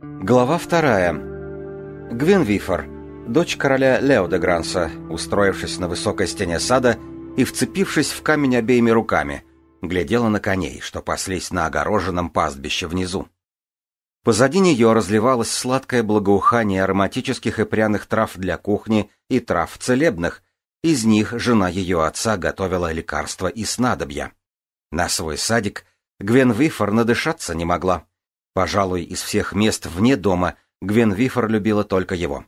Глава вторая. Гвинвифор, дочь короля Лео де Гранса, устроившись на высокой стене сада и вцепившись в камень обеими руками, глядела на коней, что паслись на огороженном пастбище внизу. Позади нее разливалось сладкое благоухание ароматических и пряных трав для кухни и трав целебных. Из них жена ее отца готовила лекарства и снадобья. На свой садик Гвен Вифор надышаться не могла. Пожалуй, из всех мест вне дома Гвен Вифор любила только его.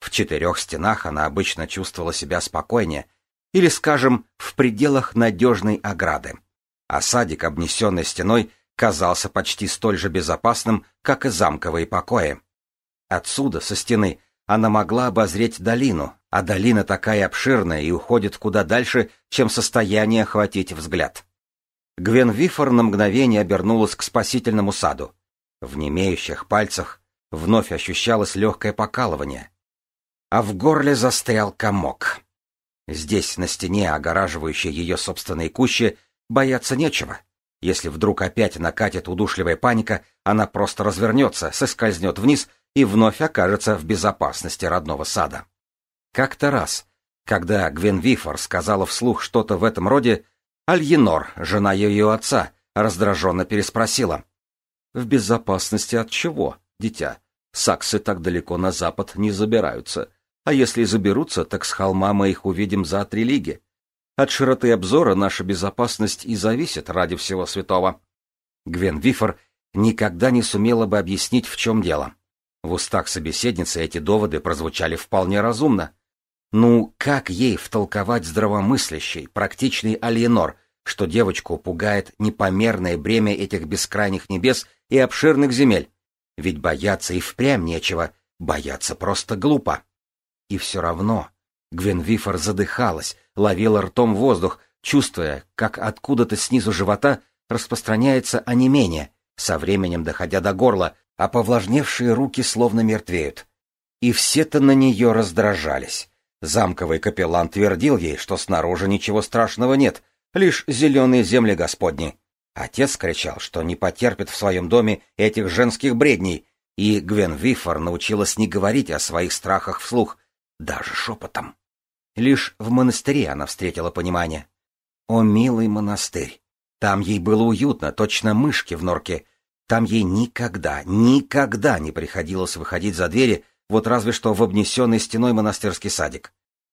В четырех стенах она обычно чувствовала себя спокойнее, или, скажем, в пределах надежной ограды. А садик, обнесенный стеной, казался почти столь же безопасным, как и замковые покои. Отсюда, со стены, она могла обозреть долину, а долина такая обширная и уходит куда дальше, чем состояние охватить взгляд. Гвен Вифор на мгновение обернулась к спасительному саду. В немеющих пальцах вновь ощущалось легкое покалывание. А в горле застрял комок. Здесь, на стене, огораживающей ее собственные кущи, бояться нечего. Если вдруг опять накатит удушливая паника, она просто развернется, соскользнет вниз и вновь окажется в безопасности родного сада. Как-то раз, когда Гвен Вифор сказала вслух что-то в этом роде, Альенор, жена ее отца, раздраженно переспросила. В безопасности от чего, дитя? Саксы так далеко на запад не забираются. А если и заберутся, так с холма мы их увидим за три лиги. От широты обзора наша безопасность и зависит ради всего святого. Гвен Вифор никогда не сумела бы объяснить, в чем дело. В устах собеседницы эти доводы прозвучали вполне разумно. Ну, как ей втолковать здравомыслящей, практичный Алиенор, что девочку пугает непомерное бремя этих бескрайних небес и обширных земель. Ведь бояться и впрямь нечего, бояться просто глупо. И все равно Гвен Вифор задыхалась, ловила ртом воздух, чувствуя, как откуда-то снизу живота распространяется онемение, со временем доходя до горла, а повлажневшие руки словно мертвеют. И все-то на нее раздражались. Замковый капеллан твердил ей, что снаружи ничего страшного нет, лишь зеленые земли Господни. Отец кричал, что не потерпит в своем доме этих женских бредней, и Гвен Вифор научилась не говорить о своих страхах вслух, даже шепотом. Лишь в монастыре она встретила понимание. О, милый монастырь! Там ей было уютно, точно мышки в норке. Там ей никогда, никогда не приходилось выходить за двери, вот разве что в обнесенный стеной монастырский садик.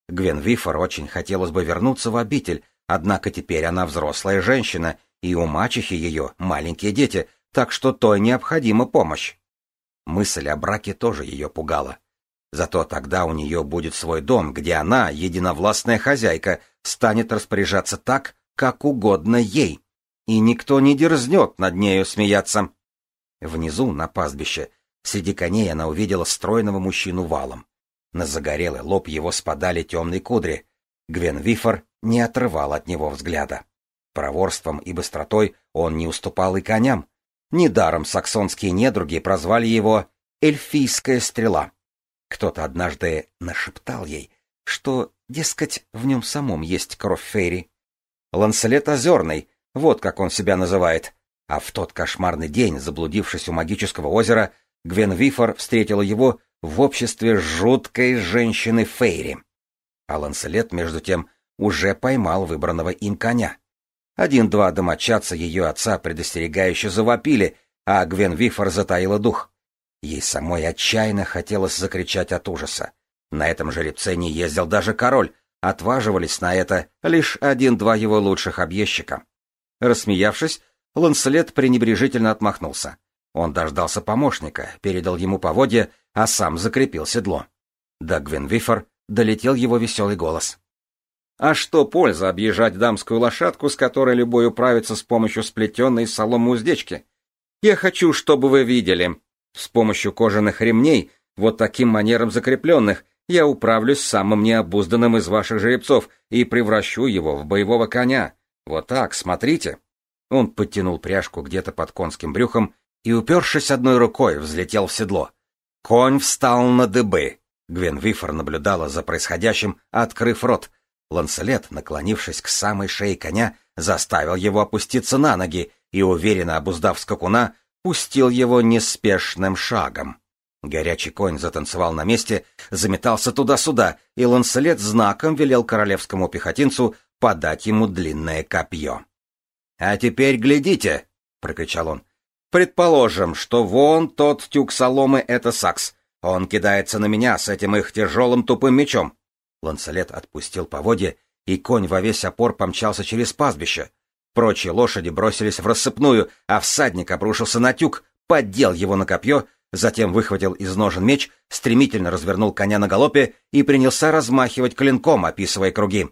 Гвен Вифор очень хотелось бы вернуться в обитель, однако теперь она взрослая женщина, и у мачехи ее маленькие дети, так что той необходима помощь. Мысль о браке тоже ее пугала. Зато тогда у нее будет свой дом, где она, единовластная хозяйка, станет распоряжаться так, как угодно ей. И никто не дерзнет над нею смеяться. Внизу, на пастбище, среди коней она увидела стройного мужчину валом. На загорелый лоб его спадали темные кудри. Гвен Вифор не отрывал от него взгляда. Проворством и быстротой он не уступал и коням. Недаром саксонские недруги прозвали его «эльфийская стрела». Кто-то однажды нашептал ей, что, дескать, в нем самом есть кровь Фейри. Ланселет Озерный, вот как он себя называет. А в тот кошмарный день, заблудившись у магического озера, Гвен Вифор встретила его в обществе жуткой женщины Фейри. А Ланселет, между тем, уже поймал выбранного им коня. Один-два домочадца ее отца предостерегающе завопили, а Гвен Вифор затаила дух. Ей самой отчаянно хотелось закричать от ужаса. На этом жеребце не ездил даже король, отваживались на это лишь один-два его лучших объездчика. Рассмеявшись, Ланселет пренебрежительно отмахнулся. Он дождался помощника, передал ему поводья, а сам закрепил седло. До Гвенвифор долетел его веселый голос. «А что польза объезжать дамскую лошадку, с которой любой управится с помощью сплетенной соломы уздечки? Я хочу, чтобы вы видели. С помощью кожаных ремней, вот таким манером закрепленных, я управлюсь самым необузданным из ваших жеребцов и превращу его в боевого коня. Вот так, смотрите. Он подтянул пряжку где-то под конским брюхом и, упершись одной рукой, взлетел в седло. Конь встал на дыбы. Гвен Вифор наблюдала за происходящим, открыв рот. Ланселет, наклонившись к самой шее коня, заставил его опуститься на ноги и, уверенно обуздав скакуна, пустил его неспешным шагом. Горячий конь затанцевал на месте, заметался туда-сюда, и Ланселет знаком велел королевскому пехотинцу подать ему длинное копье. «А теперь глядите!» — прокричал он. «Предположим, что вон тот тюк соломы — это сакс. Он кидается на меня с этим их тяжелым тупым мечом». Ланселет отпустил поводья, и конь во весь опор помчался через пастбище. Прочие лошади бросились в рассыпную, а всадник обрушился на тюк, поддел его на копье, затем выхватил из ножен меч, стремительно развернул коня на галопе и принялся размахивать клинком, описывая круги.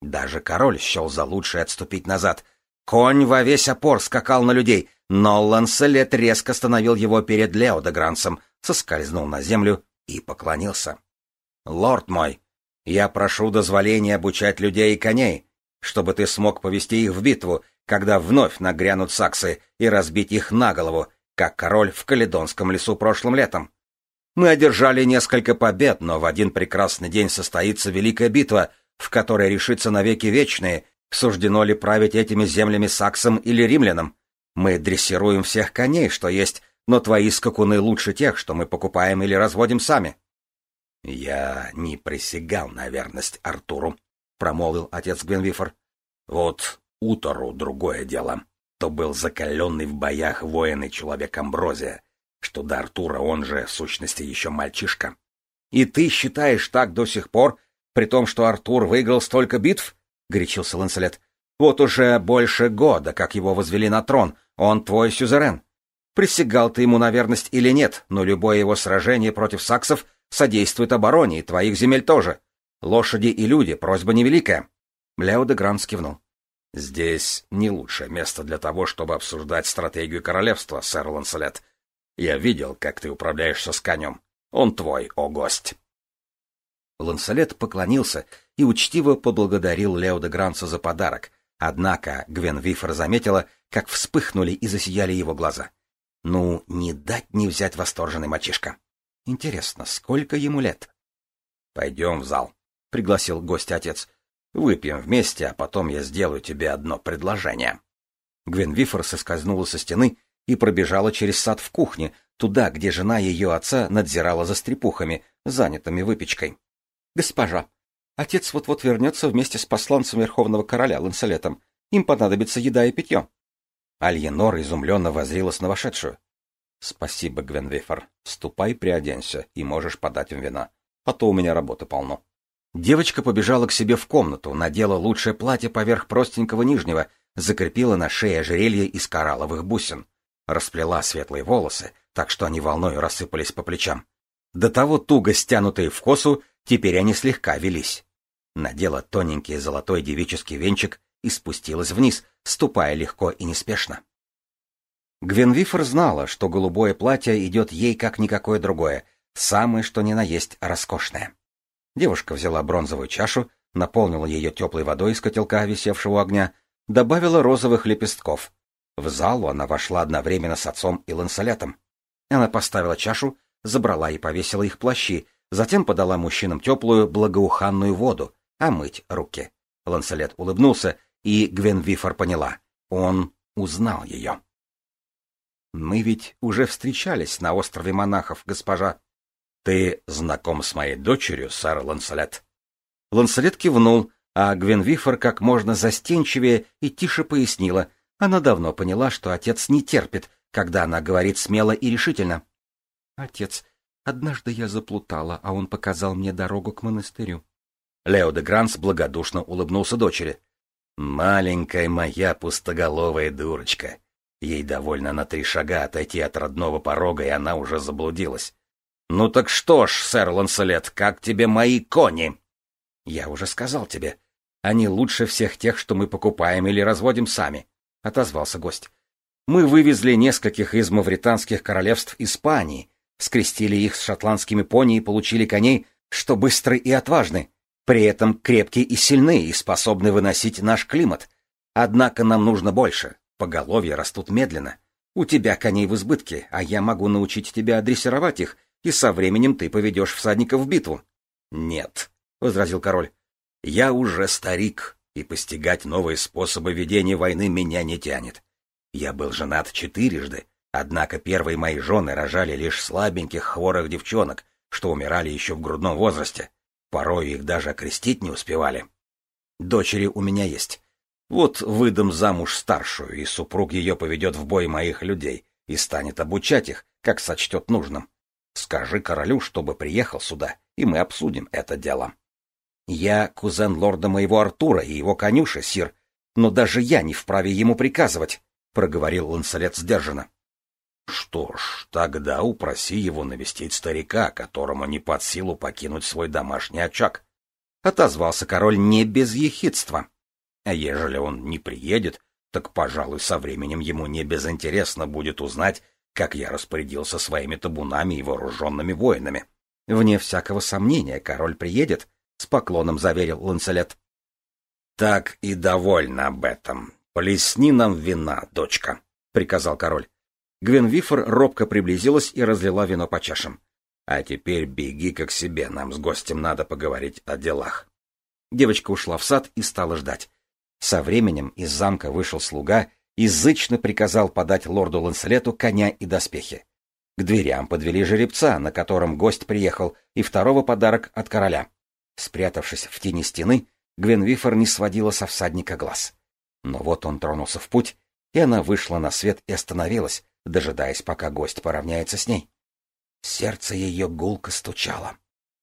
Даже король счел за лучшее отступить назад. Конь во весь опор скакал на людей, но Ланселет резко остановил его перед Лео соскользнул на землю и поклонился. «Лорд мой, я прошу дозволения обучать людей и коней, чтобы ты смог повести их в битву, когда вновь нагрянут саксы, и разбить их на голову, как король в Каледонском лесу прошлым летом. Мы одержали несколько побед, но в один прекрасный день состоится великая битва, в которой решится навеки вечные, суждено ли править этими землями саксам или римлянам. Мы дрессируем всех коней, что есть, но твои скакуны лучше тех, что мы покупаем или разводим сами. — Я не присягал на верность Артуру, — промолвил отец Гвенвифор. — Вот Утору другое дело то был закаленный в боях воин и человек Амброзия, что до Артура он же, в сущности, еще мальчишка. И ты считаешь так до сих пор, при том, что Артур выиграл столько битв? — горячился Ланселет. — Вот уже больше года, как его возвели на трон, он твой сюзерен. Присягал ты ему на верность или нет, но любое его сражение против саксов содействует обороне, и твоих земель тоже. Лошади и люди, просьба невеликая. Лео де Гранс кивнул. Здесь не лучшее место для того, чтобы обсуждать стратегию королевства, сэр Ланселет. Я видел, как ты управляешься с конем. Он твой, о гость. Ланселет поклонился и учтиво поблагодарил Лео де Гранца за подарок, однако Гвен Вифер заметила, как вспыхнули и засияли его глаза. Ну, не дать не взять восторженный мальчишка. Интересно, сколько ему лет? — Пойдем в зал, — пригласил гость отец. Выпьем вместе, а потом я сделаю тебе одно предложение. Гвен Вифор соскользнула со стены и пробежала через сад в кухне, туда, где жена ее отца надзирала за стрепухами, занятыми выпечкой. — Госпожа, отец вот-вот вернется вместе с посланцем Верховного Короля Ланселетом. Им понадобится еда и питье. Альенор изумленно возрилась на вошедшую. — Спасибо, Гвен Вифор. Ступай, приоденься, и можешь подать им вина. А то у меня работы полно. Девочка побежала к себе в комнату, надела лучшее платье поверх простенького нижнего, закрепила на шее ожерелье из коралловых бусин, расплела светлые волосы, так что они волной рассыпались по плечам. До того туго стянутые в косу, теперь они слегка велись. Надела тоненький золотой девический венчик и спустилась вниз, ступая легко и неспешно. Гвенвифор знала, что голубое платье идет ей как никакое другое, самое что ни на есть роскошное. Девушка взяла бронзовую чашу, наполнила ее теплой водой из котелка, висевшего огня, добавила розовых лепестков. В залу она вошла одновременно с отцом и лансолетом. Она поставила чашу, забрала и повесила их плащи, затем подала мужчинам теплую, благоуханную воду, а мыть руки. Ланселет улыбнулся, и Гвен Вифор поняла. Он узнал ее. «Мы ведь уже встречались на острове монахов, госпожа», «Ты знаком с моей дочерью, сэр Ланселет?» Ланселет кивнул, а Гвенвифор как можно застенчивее и тише пояснила. Она давно поняла, что отец не терпит, когда она говорит смело и решительно. «Отец, однажды я заплутала, а он показал мне дорогу к монастырю». Лео де Гранс благодушно улыбнулся дочери. «Маленькая моя пустоголовая дурочка. Ей довольно на три шага отойти от родного порога, и она уже заблудилась. «Ну так что ж, сэр Ланселет, как тебе мои кони?» «Я уже сказал тебе. Они лучше всех тех, что мы покупаем или разводим сами», — отозвался гость. «Мы вывезли нескольких из мавританских королевств Испании, скрестили их с шотландскими пони и получили коней, что быстры и отважны, при этом крепкие и сильны и способны выносить наш климат. Однако нам нужно больше, поголовья растут медленно. У тебя коней в избытке, а я могу научить тебя дрессировать их, и со временем ты поведешь всадников в битву. — Нет, — возразил король, — я уже старик, и постигать новые способы ведения войны меня не тянет. Я был женат четырежды, Однако первые мои жены рожали лишь слабеньких хворых девчонок, что умирали еще в грудном возрасте. Порой их даже окрестить не успевали. Дочери у меня есть. Вот выдам замуж старшую, и супруг ее поведет в бой моих людей и станет обучать их, как сочтет нужным. Скажи королю, чтобы приехал сюда, и мы обсудим это дело. Я кузен лорда моего Артура и его конюша, сир, но даже я не вправе ему приказывать, — проговорил Ланселет сдержанно. — Что ж, тогда упроси его навестить старика, которому не под силу покинуть свой домашний очаг. Отозвался король не без ехидства. А ежели он не приедет, так, пожалуй, со временем ему не безинтересно будет узнать, как я распорядился своими табунами и вооруженными воинами. Вне всякого сомнения, король приедет, — с поклоном заверил Ланселет. — Так и довольна об этом. Плесни нам вина, дочка, — приказал король. Гвенвифор робко приблизилась и разлила вино по чашам. — А теперь беги-ка к себе, нам с гостем надо поговорить о делах. Девочка ушла в сад и стала ждать. Со временем из замка вышел слуга и приказал подать лорду Ланселету коня и доспехи. К дверям подвели жеребца, на котором гость приехал, и второго подарок от короля. Спрятавшись в тени стены, Гвенвифор не сводила со всадника глаз. Но вот он тронулся в путь, и она вышла на свет и остановилась, дожидаясь, пока гость поравняется с ней. Сердце ее гулко стучало.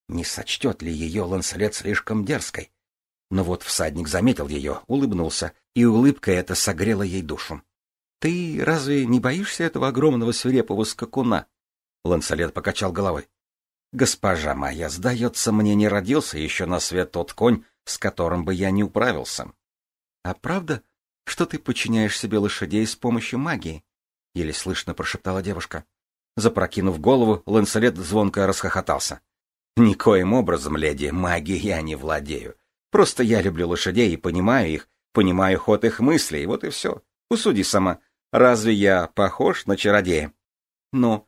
Не сочтет ли ее Ланселет слишком дерзкой? Но вот всадник заметил ее, улыбнулся, и улыбка эта согрела ей душу. — Ты разве не боишься этого огромного свирепого скакуна? Ланселет покачал головой. — Госпожа моя, сдается, мне не родился еще на свет тот конь, с которым бы я не управился. — А правда, что ты подчиняешь себе лошадей с помощью магии? — еле слышно прошептала девушка. Запрокинув голову, Ланселет звонко расхохотался. — Никоим образом, леди, магией я не владею. Просто я люблю лошадей и понимаю их, понимаю ход их мыслей, вот и все. Усуди сама, разве я похож на чародея? Но...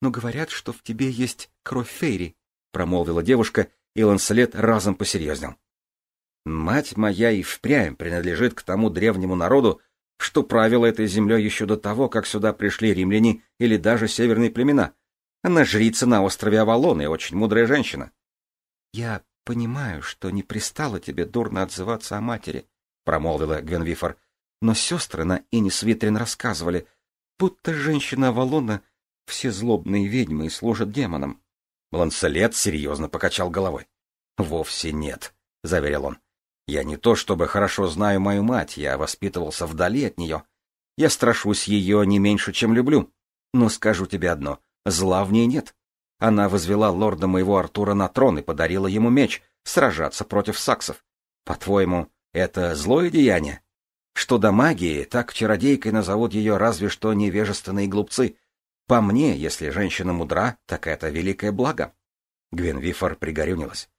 но говорят, что в тебе есть кровь Фейри, промолвила девушка, и Ланселет разом посерьезнел. Мать моя и впрямь принадлежит к тому древнему народу, что правила этой землей еще до того, как сюда пришли римляне или даже северные племена. Она жрица на острове Авалон и очень мудрая женщина. — Я понимаю, что не пристало тебе дурно отзываться о матери, — промолвила Гвенвифор. Но сестры на Инис Витрин рассказывали, будто женщина Авалона все злобные ведьмы и служат демонам. Ланселет серьезно покачал головой. — Вовсе нет, — заверил он. — Я не то чтобы хорошо знаю мою мать, я воспитывался вдали от нее. Я страшусь ее не меньше, чем люблю. Но скажу тебе одно — зла в ней нет. Она возвела лорда моего Артура на трон и подарила ему меч сражаться против саксов. По-твоему, это злое деяние? Что до магии, так чародейкой назовут ее разве что невежественные глупцы. По мне, если женщина мудра, так это великое благо. Гвенвифор пригорюнилась.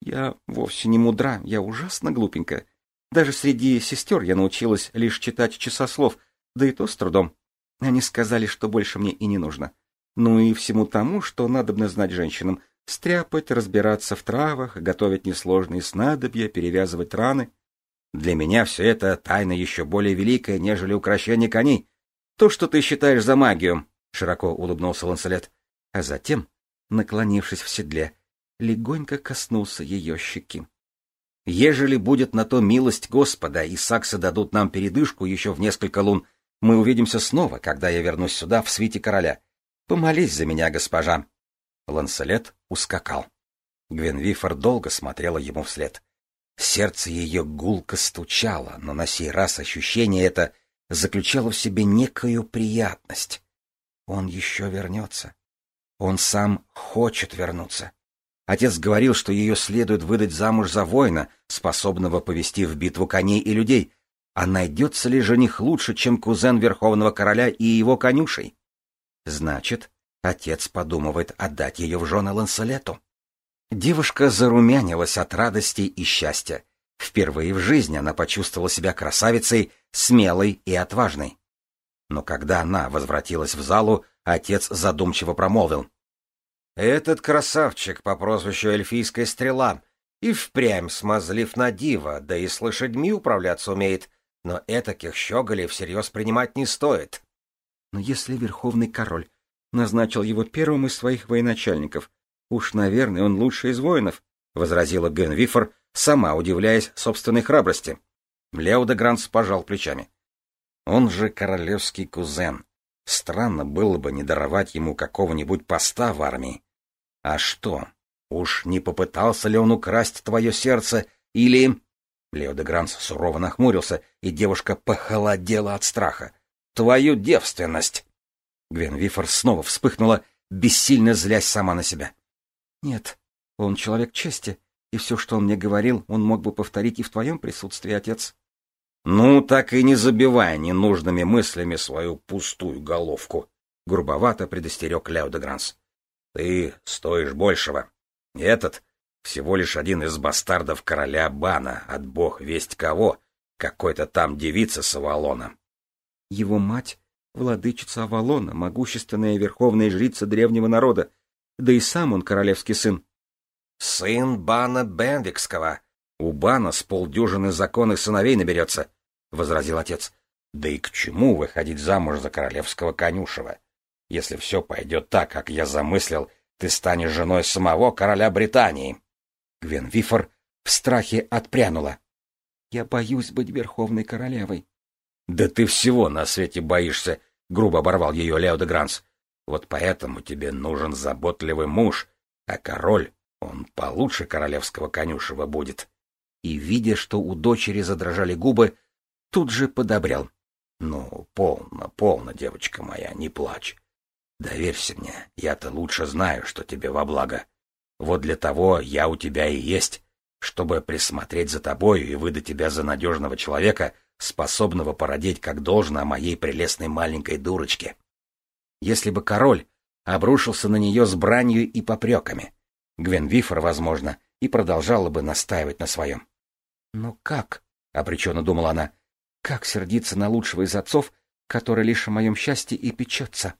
Я вовсе не мудра, я ужасно глупенькая. Даже среди сестер я научилась лишь читать часослов, да и то с трудом. Они сказали, что больше мне и не нужно ну и всему тому, что надобно знать женщинам, стряпать, разбираться в травах, готовить несложные снадобья, перевязывать раны. Для меня все это тайна еще более великая, нежели украшение коней. То, что ты считаешь за магию, — широко улыбнулся Ланселет, а затем, наклонившись в седле, легонько коснулся ее щеки. Ежели будет на то милость Господа, и саксы дадут нам передышку еще в несколько лун, мы увидимся снова, когда я вернусь сюда в свите короля. Помолись за меня, госпожа. Ланселет ускакал. Гвенвифор долго смотрела ему вслед. Сердце ее гулко стучало, но на сей раз ощущение это заключало в себе некую приятность. Он еще вернется. Он сам хочет вернуться. Отец говорил, что ее следует выдать замуж за воина, способного повести в битву коней и людей. А найдется ли жених лучше, чем кузен Верховного Короля и его конюшей? Значит, отец подумывает отдать ее в жены Ланселету. Девушка зарумянилась от радости и счастья. Впервые в жизни она почувствовала себя красавицей, смелой и отважной. Но когда она возвратилась в залу, отец задумчиво промолвил. «Этот красавчик по прозвищу Эльфийская стрела и впрямь смазлив на диво, да и с лошадьми управляться умеет, но этаких щеголей всерьез принимать не стоит. Но если верховный король назначил его первым из своих военачальников, уж, наверное, он лучший из воинов, — возразила Генвифор, сама удивляясь собственной храбрости. Лео де Гранс пожал плечами. Он же королевский кузен. Странно было бы не даровать ему какого-нибудь поста в армии. А что, уж не попытался ли он украсть твое сердце или... Лео сурово нахмурился, и девушка похолодела от страха. «Твою девственность!» Гвен Вифор снова вспыхнула, бессильно злясь сама на себя. «Нет, он человек чести, и все, что он мне говорил, он мог бы повторить и в твоем присутствии, отец». «Ну, так и не забивай ненужными мыслями свою пустую головку», — грубовато предостерег Лео де Гранс. «Ты стоишь большего. Этот всего лишь один из бастардов короля Бана, от бог весть кого, какой-то там девица с Авалона. Его мать — владычица Авалона, могущественная верховная жрица древнего народа, да и сам он королевский сын. Сын Бана Бенвикского. У Бана с полдюжины законных сыновей наберется, — возразил отец. Да и к чему выходить замуж за королевского конюшева? Если все пойдет так, как я замыслил, ты станешь женой самого короля Британии. Гвен Вифор в страхе отпрянула. «Я боюсь быть верховной королевой». «Да ты всего на свете боишься», — грубо оборвал ее Лео де Гранс. «Вот поэтому тебе нужен заботливый муж, а король, он получше королевского конюшева будет». И, видя, что у дочери задрожали губы, тут же подобрел. «Ну, полно, полно, девочка моя, не плачь. Доверься мне, я-то лучше знаю, что тебе во благо. Вот для того я у тебя и есть, чтобы присмотреть за тобою и выдать тебя за надежного человека, способного породить как должно о моей прелестной маленькой дурочке. Если бы король обрушился на нее с бранью и попреками, Гвен Вифор, возможно, и продолжала бы настаивать на своем. «Но как?» — обреченно думала она. «Как сердиться на лучшего из отцов, который лишь о моем счастье и печется?»